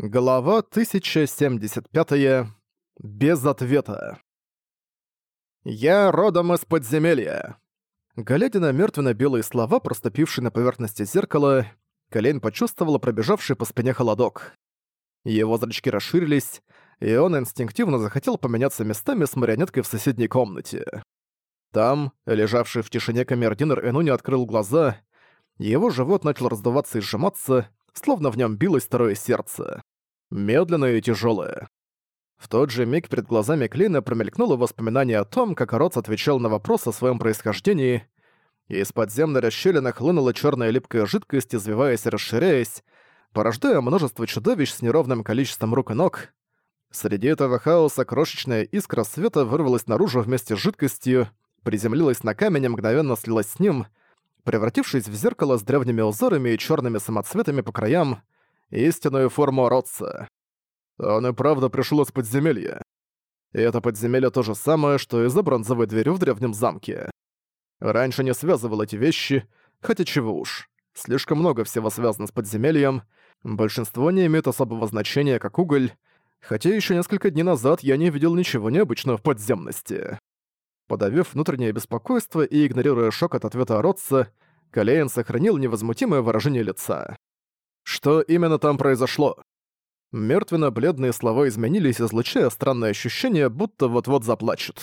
Глава 1075. -е. Без ответа. «Я родом из подземелья». Глядя на мертвенно-белые слова, проступившие на поверхности зеркала, Колейн почувствовала пробежавший по спине холодок. Его зрачки расширились, и он инстинктивно захотел поменяться местами с марионеткой в соседней комнате. Там, лежавший в тишине камердинер Энуни открыл глаза, его живот начал раздуваться и сжиматься, словно в нем билось второе сердце. Медленное и тяжелое. В тот же миг перед глазами Клина промелькнуло воспоминание о том, как Роц отвечал на вопрос о своем происхождении, и из подземной расщелины хлынула черная липкая жидкость, извиваясь и расширяясь, порождая множество чудовищ с неровным количеством рук и ног. Среди этого хаоса крошечная искра света вырвалась наружу вместе с жидкостью, приземлилась на камень и мгновенно слилась с ним — превратившись в зеркало с древними узорами и черными самоцветами по краям, истинную форму Ротса. Он и правда пришел из подземелья. И это подземелье то же самое, что и за бронзовой дверью в древнем замке. Раньше не связывал эти вещи, хотя чего уж. Слишком много всего связано с подземельем, большинство не имеет особого значения, как уголь, хотя еще несколько дней назад я не видел ничего необычного в подземности. Подавив внутреннее беспокойство и игнорируя шок от ответа Ротса, Калейн сохранил невозмутимое выражение лица. Что именно там произошло? Мертвенно-бледные слова изменились, излучая странное ощущение, будто вот-вот заплачут.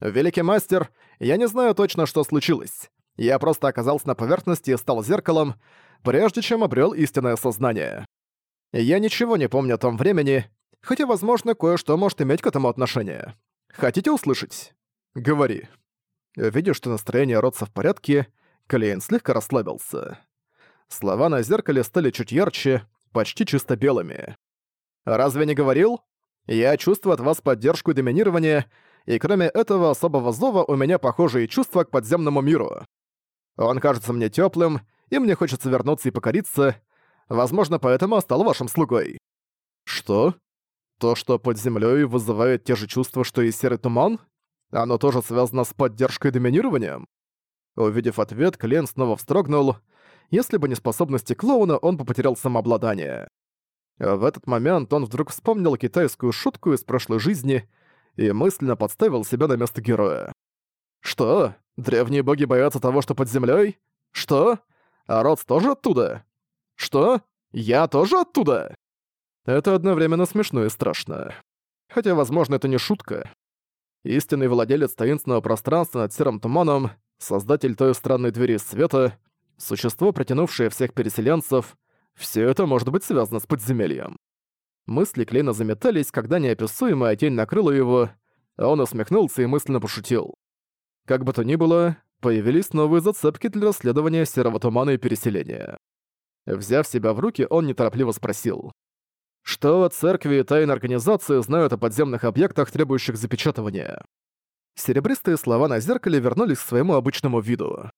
«Великий мастер, я не знаю точно, что случилось. Я просто оказался на поверхности и стал зеркалом, прежде чем обрел истинное сознание. Я ничего не помню о том времени, хотя, возможно, кое-что может иметь к этому отношение. Хотите услышать?» Говори. Видя, что настроение Ротса в порядке, Клейн слегка расслабился. Слова на зеркале стали чуть ярче, почти чисто белыми. «Разве не говорил? Я чувствую от вас поддержку и доминирование, и кроме этого особого зова у меня похожие чувства к подземному миру. Он кажется мне теплым, и мне хочется вернуться и покориться. Возможно, поэтому стал вашим слугой». «Что? То, что под землей вызывает те же чувства, что и серый туман?» Оно тоже связано с поддержкой и доминированием? Увидев ответ, Клен снова встрогнул. Если бы не способности клоуна, он бы потерял самообладание. А в этот момент он вдруг вспомнил китайскую шутку из прошлой жизни и мысленно подставил себя на место героя. «Что? Древние боги боятся того, что под землей? Что? А Родс тоже оттуда? Что? Я тоже оттуда?» Это одновременно смешно и страшно. Хотя, возможно, это не шутка истинный владелец таинственного пространства над серым туманом, создатель той странной двери света, существо, протянувшее всех переселенцев, все это может быть связано с подземельем. Мысли Клейна заметались, когда неописуемая тень накрыла его, а он усмехнулся и мысленно пошутил. Как бы то ни было, появились новые зацепки для расследования серого тумана и переселения. Взяв себя в руки, он неторопливо спросил что церкви и тайные организации знают о подземных объектах, требующих запечатывания. Серебристые слова на зеркале вернулись к своему обычному виду.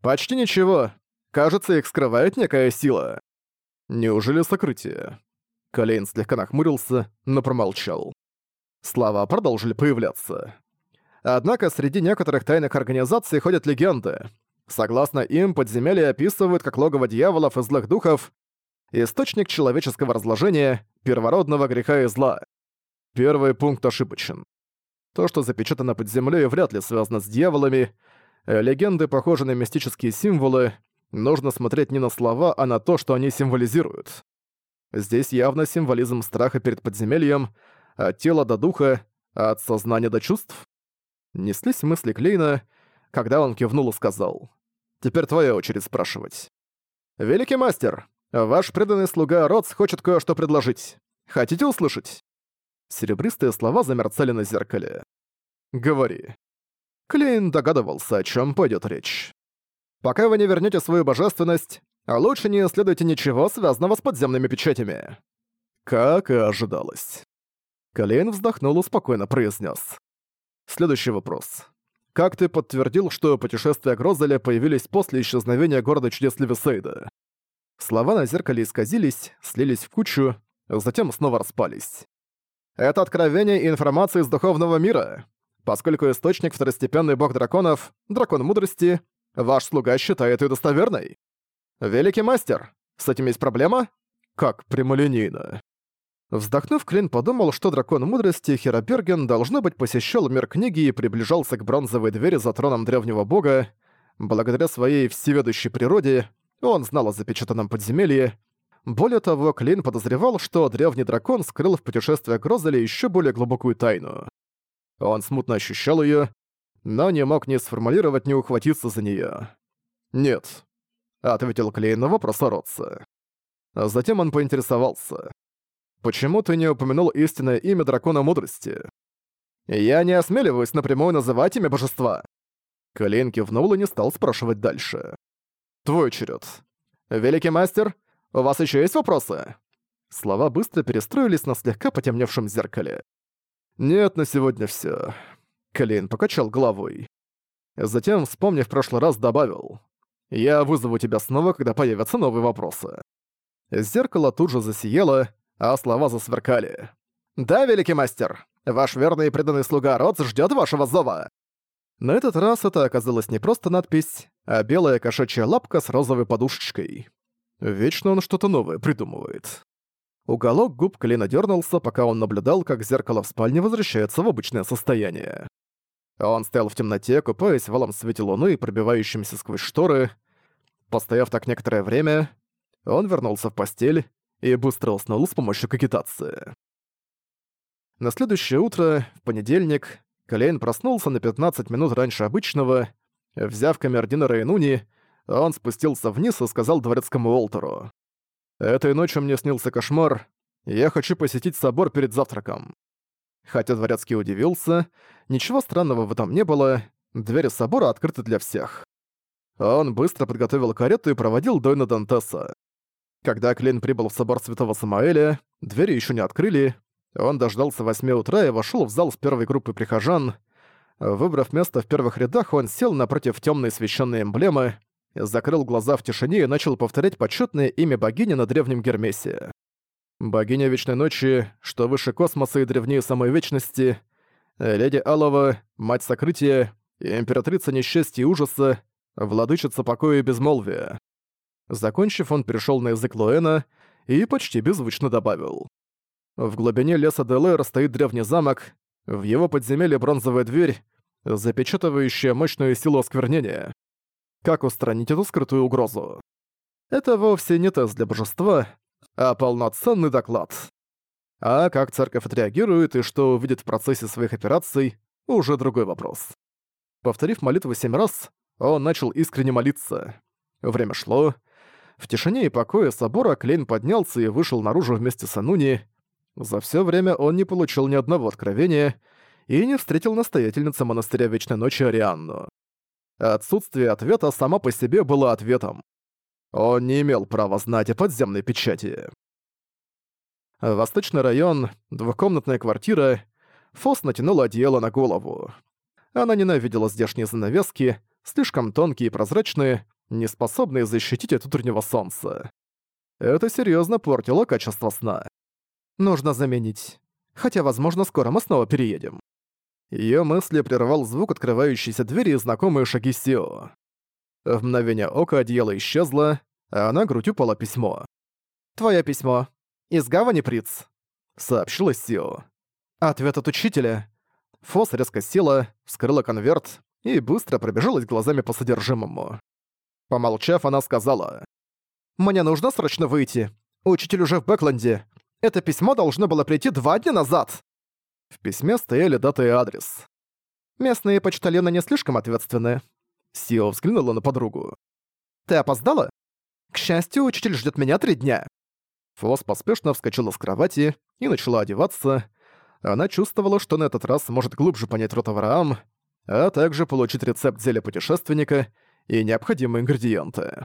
«Почти ничего. Кажется, их скрывает некая сила». «Неужели сокрытие?» Колейн слегка нахмурился, но промолчал. Слова продолжили появляться. Однако среди некоторых тайных организаций ходят легенды. Согласно им, подземелья описывают как логово дьяволов и злых духов, источник человеческого разложения, первородного греха и зла. Первый пункт ошибочен. То, что запечатано под землей, вряд ли связано с дьяволами. Э, легенды похожи на мистические символы. Нужно смотреть не на слова, а на то, что они символизируют. Здесь явно символизм страха перед подземельем, от тела до духа, от сознания до чувств. Неслись мысли Клейна, когда он кивнул и сказал. «Теперь твоя очередь спрашивать». «Великий мастер, Ваш преданный слуга Роц хочет кое-что предложить. Хотите услышать?» Серебристые слова замерцали на зеркале. «Говори». Клейн догадывался, о чем пойдет речь. «Пока вы не вернете свою божественность, а лучше не исследуйте ничего, связанного с подземными печатями». Как и ожидалось. Клейн вздохнул и спокойно произнес. Следующий вопрос. Как ты подтвердил, что путешествия Грозеля появились после исчезновения города чудес Левисейда? Слова на зеркале исказились, слились в кучу, затем снова распались. Это откровение и информация из духовного мира. Поскольку источник второстепенный бог драконов, дракон мудрости, ваш слуга считает ее достоверной. Великий мастер, с этим есть проблема? Как прямолинейно. Вздохнув, Клин подумал, что дракон мудрости Хероберген должно быть посещал мир книги и приближался к бронзовой двери за троном древнего бога. Благодаря своей всеведущей природе он знал о запечатанном подземелье. Более того, Клин подозревал, что древний дракон скрыл в путешествии Грозеля еще более глубокую тайну. Он смутно ощущал ее, но не мог ни сформулировать, ни ухватиться за нее. «Нет», — ответил Клейн на вопрос Оротца. Затем он поинтересовался. «Почему ты не упомянул истинное имя Дракона Мудрости?» «Я не осмеливаюсь напрямую называть имя божества!» Клейн кивнул и не стал спрашивать дальше. Твой черед. Великий мастер, у вас еще есть вопросы? Слова быстро перестроились на слегка потемневшем зеркале. Нет, на сегодня все. Клейн покачал головой. Затем, вспомнив прошлый раз, добавил. «Я вызову тебя снова, когда появятся новые вопросы». Зеркало тут же засияло, а слова засверкали. «Да, великий мастер, ваш верный и преданный слуга Родс ждет вашего зова. На этот раз это оказалось не просто надпись, а белая кошачья лапка с розовой подушечкой. Вечно он что-то новое придумывает. Уголок губ Клина дернулся, пока он наблюдал, как зеркало в спальне возвращается в обычное состояние. Он стоял в темноте, купаясь в валом свете луны и пробивающимся сквозь шторы. Постояв так некоторое время, он вернулся в постель и быстро уснул с помощью кокетации. На следующее утро, в понедельник, Клейн проснулся на 15 минут раньше обычного. Взяв камердинера и Нуни, он спустился вниз и сказал дворецкому Уолтеру. «Этой ночью мне снился кошмар. Я хочу посетить собор перед завтраком». Хотя дворецкий удивился, ничего странного в этом не было, двери собора открыты для всех. Он быстро подготовил карету и проводил Дойна Дантеса. Когда Клейн прибыл в собор Святого Самаэля, двери еще не открыли, он дождался восьми утра и вошел в зал с первой группы прихожан. Выбрав место в первых рядах, он сел напротив темной священной эмблемы, закрыл глаза в тишине и начал повторять почетное имя богини на древнем Гермесе. Богиня Вечной Ночи, что выше космоса и древнее самой Вечности, Леди Алова, Мать Сокрытия, Императрица Несчастья и Ужаса, Владычица Покоя и Безмолвия. Закончив, он перешел на язык Луэна и почти беззвучно добавил. В глубине леса Делэр стоит древний замок, в его подземелье бронзовая дверь, запечатывающая мощную силу осквернения. Как устранить эту скрытую угрозу? Это вовсе не тест для божества, а полноценный доклад. А как церковь отреагирует и что увидит в процессе своих операций – уже другой вопрос. Повторив молитву семь раз, он начал искренне молиться. Время шло. В тишине и покое собора Клейн поднялся и вышел наружу вместе с Ануни, за все время он не получил ни одного откровения и не встретил настоятельницу монастыря Вечной Ночи Арианну. Отсутствие ответа само по себе было ответом. Он не имел права знать о подземной печати. Восточный район, двухкомнатная квартира. Фос натянула одеяло на голову. Она ненавидела здешние занавески, слишком тонкие и прозрачные, не способные защитить от утреннего солнца. Это серьезно портило качество сна. Нужно заменить. Хотя, возможно, скоро мы снова переедем». Ее мысли прервал звук открывающейся двери и знакомые шаги Сио. В мгновение ока одеяло исчезло, а на грудь упало письмо. Твое письмо. Из гавани, Приц», — сообщила Сио. «Ответ от учителя». Фос резко села, вскрыла конверт и быстро пробежалась глазами по содержимому. Помолчав, она сказала. «Мне нужно срочно выйти. Учитель уже в Бэкленде. Это письмо должно было прийти два дня назад!» В письме стояли дата и адрес. Местные почтальоны не слишком ответственны. Сио взглянула на подругу. «Ты опоздала? К счастью, учитель ждет меня три дня!» Флос поспешно вскочила с кровати и начала одеваться. Она чувствовала, что на этот раз может глубже понять Ротавраам, а также получить рецепт зелья путешественника и необходимые ингредиенты.